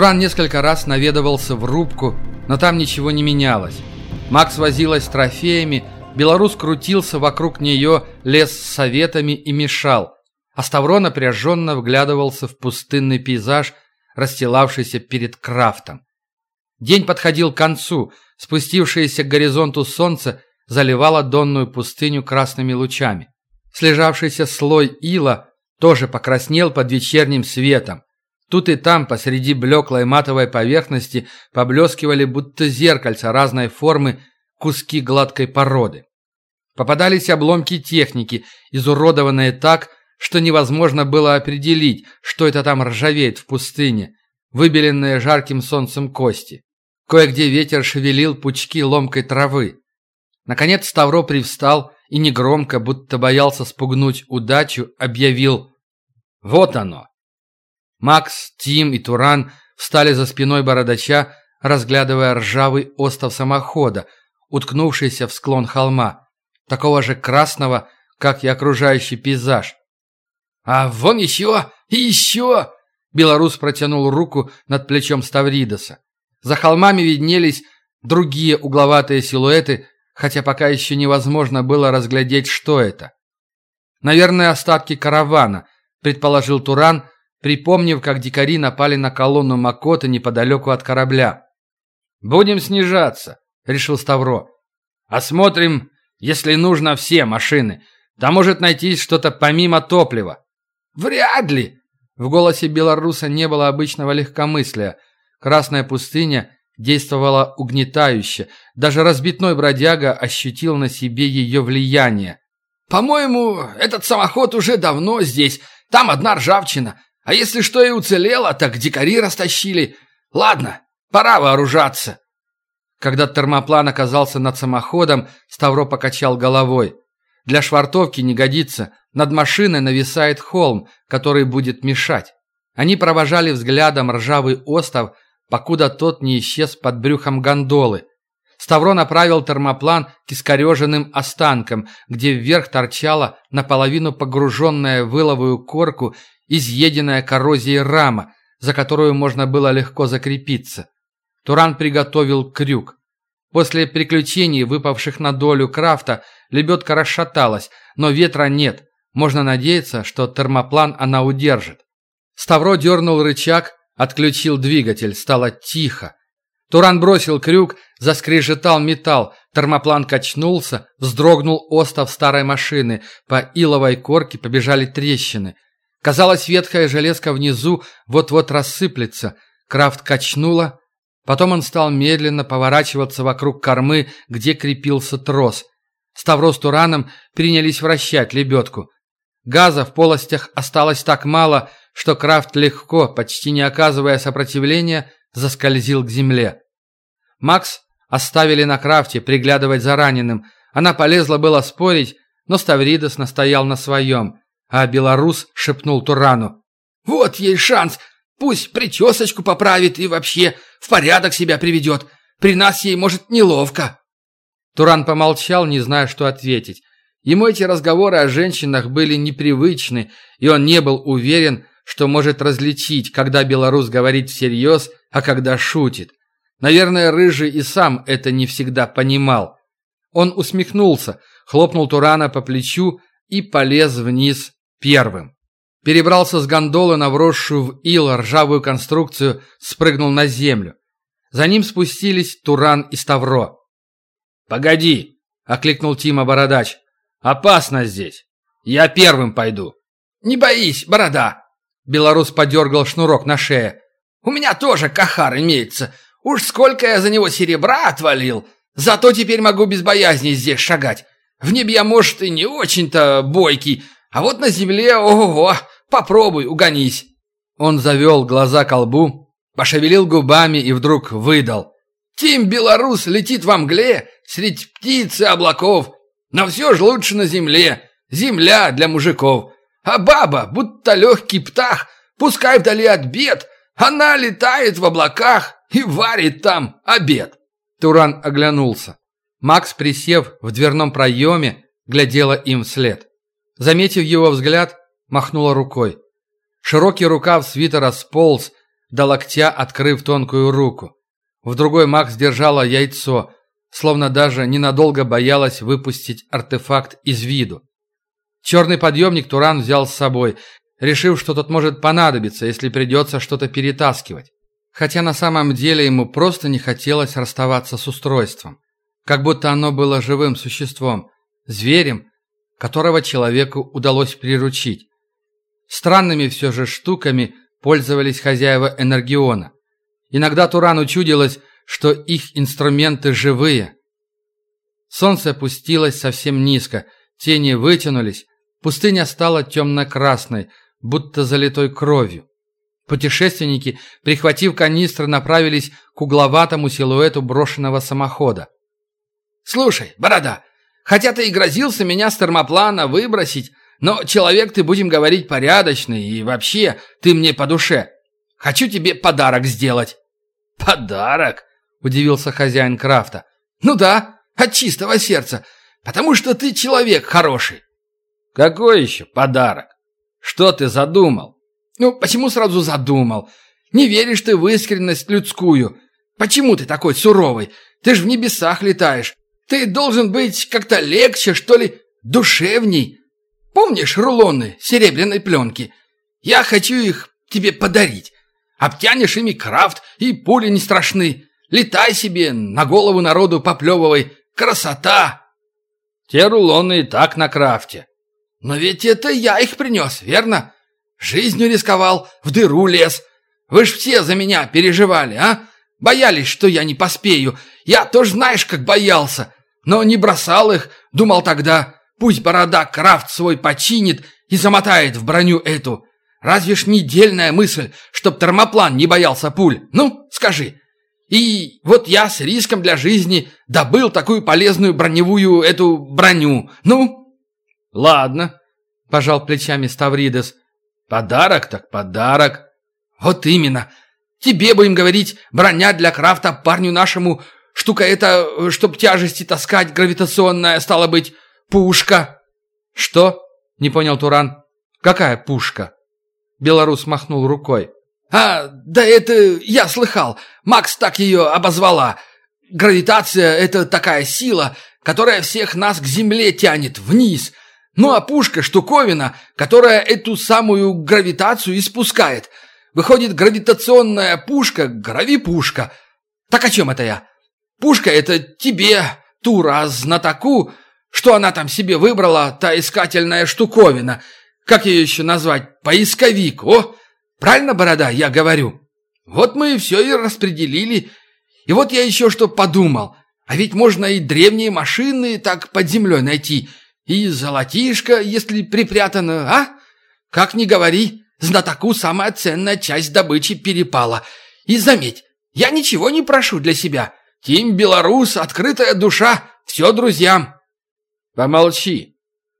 Туран несколько раз наведывался в рубку, но там ничего не менялось. Макс возилась с трофеями, белорус крутился вокруг нее, лез с советами и мешал. А Ставро напряженно вглядывался в пустынный пейзаж, расстилавшийся перед крафтом. День подходил к концу, спустившееся к горизонту солнце заливало донную пустыню красными лучами. Слежавшийся слой ила тоже покраснел под вечерним светом. Тут и там, посреди блеклой матовой поверхности, поблескивали будто зеркальца разной формы куски гладкой породы. Попадались обломки техники, изуродованные так, что невозможно было определить, что это там ржавеет в пустыне, выбеленные жарким солнцем кости. Кое-где ветер шевелил пучки ломкой травы. Наконец Ставро привстал и негромко, будто боялся спугнуть удачу, объявил «Вот оно!». Макс, Тим и Туран встали за спиной бородача, разглядывая ржавый остов самохода, уткнувшийся в склон холма, такого же красного, как и окружающий пейзаж. «А вон еще! И еще!» Белорус протянул руку над плечом Ставридоса. За холмами виднелись другие угловатые силуэты, хотя пока еще невозможно было разглядеть, что это. «Наверное, остатки каравана», — предположил Туран, припомнив, как дикари напали на колонну Макота неподалеку от корабля. «Будем снижаться», — решил Ставро. «Осмотрим, если нужно, все машины. Там может найтись что-то помимо топлива». «Вряд ли!» В голосе белоруса не было обычного легкомыслия. Красная пустыня действовала угнетающе. Даже разбитной бродяга ощутил на себе ее влияние. «По-моему, этот самоход уже давно здесь. Там одна ржавчина. А если что и уцелело, так дикари растащили. Ладно, пора вооружаться». Когда термоплан оказался над самоходом, Ставро покачал головой. «Для швартовки не годится. Над машиной нависает холм, который будет мешать». Они провожали взглядом ржавый остров, покуда тот не исчез под брюхом гондолы. Ставро направил термоплан к искореженным останкам, где вверх торчала наполовину погруженная в иловую корку изъеденная коррозией рама, за которую можно было легко закрепиться. Туран приготовил крюк. После приключений, выпавших на долю крафта, лебедка расшаталась, но ветра нет. Можно надеяться, что термоплан она удержит. Ставро дернул рычаг, Отключил двигатель, стало тихо. Туран бросил крюк, заскрежетал металл, термоплан качнулся, вздрогнул остов старой машины, по иловой корке побежали трещины. Казалось, ветхая железка внизу вот-вот рассыплется. Крафт качнула, потом он стал медленно поворачиваться вокруг кормы, где крепился трос. Ставро с Тураном принялись вращать лебедку. Газа в полостях осталось так мало, что Крафт легко, почти не оказывая сопротивления, заскользил к земле. Макс оставили на Крафте приглядывать за раненым. Она полезла было спорить, но Ставридос настоял на своем, а белорус шепнул Турану. «Вот ей шанс! Пусть причесочку поправит и вообще в порядок себя приведет. При нас ей, может, неловко». Туран помолчал, не зная, что ответить. Ему эти разговоры о женщинах были непривычны, и он не был уверен, что может различить, когда белорус говорит всерьез, а когда шутит. Наверное, Рыжий и сам это не всегда понимал. Он усмехнулся, хлопнул Турана по плечу и полез вниз первым. Перебрался с гондолы на вросшую в ил ржавую конструкцию, спрыгнул на землю. За ним спустились Туран и Ставро. «Погоди!» — окликнул Тима Бородач. «Опасно здесь. Я первым пойду». «Не боись, Борода!» Белорус подергал шнурок на шее. «У меня тоже кахар имеется. Уж сколько я за него серебра отвалил. Зато теперь могу без боязни здесь шагать. В небе я, может, и не очень-то бойкий, а вот на земле, ого-го, попробуй, угонись». Он завел глаза к лбу, пошевелил губами и вдруг выдал. «Тим Белорус летит во мгле, средь птиц и облаков, но все же лучше на земле. Земля для мужиков. А баба, будто легкий птах, пускай вдали от бед, она летает в облаках и варит там обед. Туран оглянулся. Макс, присев в дверном проеме, глядела им вслед. Заметив его взгляд, махнула рукой. Широкий рукав свитера сполз, до локтя открыв тонкую руку. В другой Макс держала яйцо, словно даже ненадолго боялась выпустить артефакт из виду. Черный подъемник Туран взял с собой, решив, что тот может понадобиться, если придется что-то перетаскивать. Хотя на самом деле ему просто не хотелось расставаться с устройством. Как будто оно было живым существом, зверем, которого человеку удалось приручить. Странными все же штуками пользовались хозяева Энергиона. Иногда Турану чудилось, что их инструменты живые. Солнце опустилось совсем низко, тени вытянулись, пустыня стала темно-красной, будто залитой кровью. Путешественники, прихватив канистры, направились к угловатому силуэту брошенного самохода. «Слушай, Борода, хотя ты и грозился меня с термоплана выбросить, но человек ты, будем говорить, порядочный, и вообще ты мне по душе. Хочу тебе подарок сделать». «Подарок?» – удивился хозяин крафта. «Ну да, от чистого сердца, потому что ты человек хороший». «Какой еще подарок? Что ты задумал?» «Ну, почему сразу задумал? Не веришь ты в искренность людскую. Почему ты такой суровый? Ты ж в небесах летаешь. Ты должен быть как-то легче, что ли, душевней. Помнишь рулоны серебряной пленки? Я хочу их тебе подарить. Обтянешь ими крафт, и пули не страшны. Летай себе, на голову народу поплевывай. Красота!» «Те рулоны и так на крафте». «Но ведь это я их принес, верно? Жизнью рисковал, в дыру лез. Вы ж все за меня переживали, а? Боялись, что я не поспею. Я тоже знаешь, как боялся. Но не бросал их, думал тогда, пусть борода крафт свой починит и замотает в броню эту. Разве ж недельная мысль, чтоб термоплан не боялся пуль? Ну, скажи. И вот я с риском для жизни добыл такую полезную броневую эту броню. Ну? Ладно, пожал плечами Ставридес. Подарок так подарок. Вот именно. Тебе будем говорить, броня для крафта парню нашему. Штука эта, чтоб тяжести таскать, гравитационная, стала быть, пушка. Что? Не понял Туран. Какая пушка? Белорус махнул рукой. «А, да это я слыхал. Макс так ее обозвала. Гравитация — это такая сила, которая всех нас к земле тянет, вниз. Ну а пушка — штуковина, которая эту самую гравитацию испускает. Выходит, гравитационная пушка — гравипушка. Так о чем это я? Пушка — это тебе, Тура, знатоку, что она там себе выбрала, та искательная штуковина — как ее еще назвать, поисковик, о! Правильно, Борода, я говорю? Вот мы все и распределили. И вот я еще что подумал. А ведь можно и древние машины так под землей найти. И золотишко, если припрятано, а? Как ни говори, знатоку самая ценная часть добычи перепала. И заметь, я ничего не прошу для себя. Тим Белорус, открытая душа, все друзьям. Помолчи.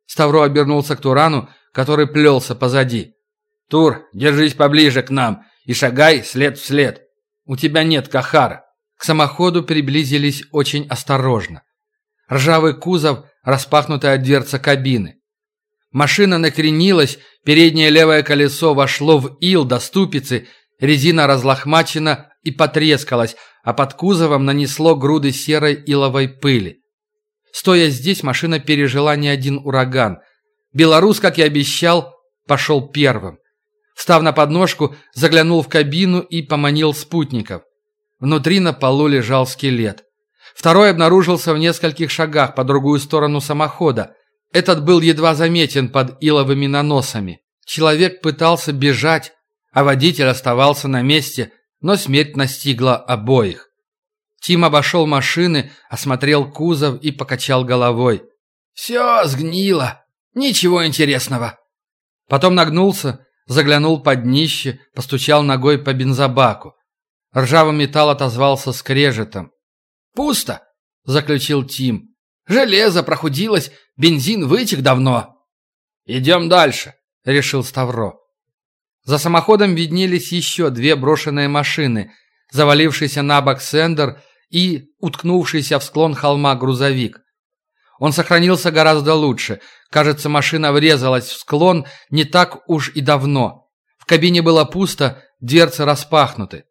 Ставро обернулся к Турану, который плелся позади. «Тур, держись поближе к нам и шагай след в след. У тебя нет кахара». К самоходу приблизились очень осторожно. Ржавый кузов, распахнутая дверца кабины. Машина накренилась, переднее левое колесо вошло в ил до ступицы, резина разлохмачена и потрескалась, а под кузовом нанесло груды серой иловой пыли. Стоя здесь, машина пережила не один ураган – Белорус, как и обещал, пошел первым. Встав на подножку, заглянул в кабину и поманил спутников. Внутри на полу лежал скелет. Второй обнаружился в нескольких шагах по другую сторону самохода. Этот был едва заметен под иловыми наносами. Человек пытался бежать, а водитель оставался на месте, но смерть настигла обоих. Тим обошел машины, осмотрел кузов и покачал головой. «Все сгнило. Ничего интересного. Потом нагнулся, заглянул под днище, постучал ногой по бензобаку. Ржавый металл отозвался скрежетом. «Пусто», — заключил Тим. «Железо прохудилось, бензин вытек давно». «Идем дальше», — решил Ставро. За самоходом виднелись еще две брошенные машины, завалившийся на бок сендер и уткнувшийся в склон холма грузовик. Он сохранился гораздо лучше. Кажется, машина врезалась в склон не так уж и давно. В кабине было пусто, дверцы распахнуты.